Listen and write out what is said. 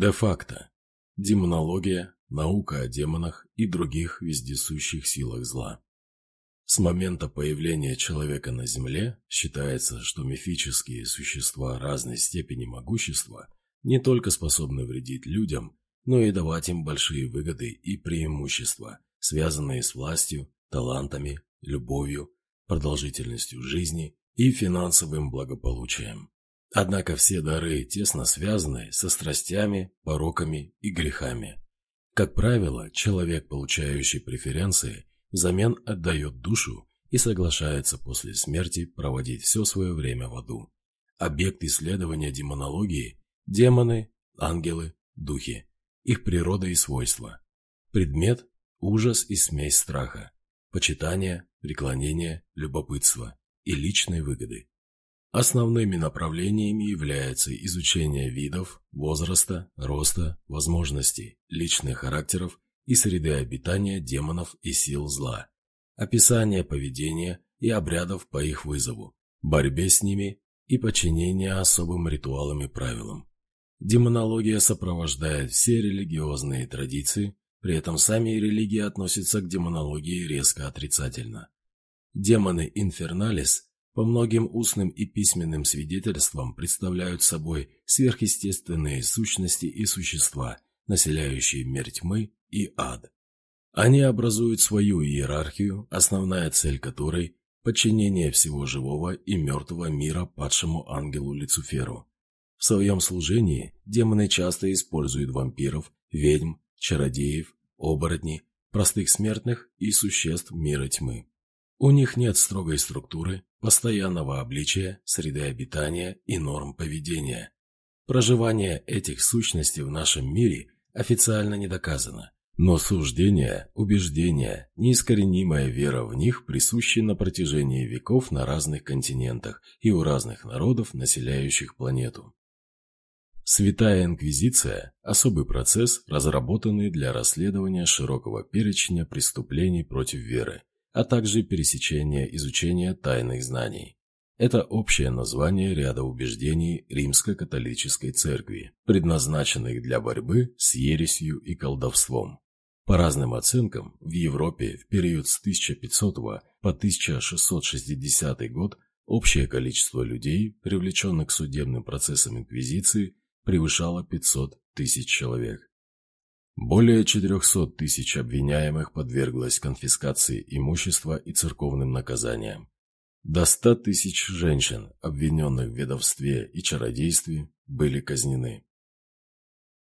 Де-факто. Демонология – наука о демонах и других вездесущих силах зла. С момента появления человека на Земле считается, что мифические существа разной степени могущества не только способны вредить людям, но и давать им большие выгоды и преимущества, связанные с властью, талантами, любовью, продолжительностью жизни и финансовым благополучием. Однако все дары тесно связаны со страстями, пороками и грехами. Как правило, человек, получающий преференции, взамен отдает душу и соглашается после смерти проводить все свое время в аду. Объект исследования демонологии – демоны, ангелы, духи, их природа и свойства. Предмет – ужас и смесь страха, почитание, преклонение, любопытство и личной выгоды. Основными направлениями являются изучение видов, возраста, роста, возможностей, личных характеров и среды обитания демонов и сил зла, описание поведения и обрядов по их вызову, борьбе с ними и подчинение особым ритуалам и правилам. Демонология сопровождает все религиозные традиции, при этом сами религии относятся к демонологии резко отрицательно. Демоны Инферналис по многим устным и письменным свидетельствам представляют собой сверхъестественные сущности и существа, населяющие мир тьмы и ад. Они образуют свою иерархию, основная цель которой – подчинение всего живого и мертвого мира падшему ангелу Люциферу. В своем служении демоны часто используют вампиров, ведьм, чародеев, оборотней, простых смертных и существ мира тьмы. У них нет строгой структуры, постоянного обличия, среды обитания и норм поведения. Проживание этих сущностей в нашем мире официально не доказано, но суждения, убеждения, неискоренимая вера в них присущи на протяжении веков на разных континентах и у разных народов, населяющих планету. Святая Инквизиция – особый процесс, разработанный для расследования широкого перечня преступлений против веры, а также пересечение изучения тайных знаний. Это общее название ряда убеждений Римско-католической церкви, предназначенных для борьбы с ересью и колдовством. По разным оценкам, в Европе в период с 1500 по 1660 год общее количество людей, привлеченных к судебным процессам Инквизиции, превышало 500 тысяч человек. Более 400 тысяч обвиняемых подверглось конфискации имущества и церковным наказаниям. До 100 тысяч женщин, обвиненных в ведовстве и чародействе, были казнены.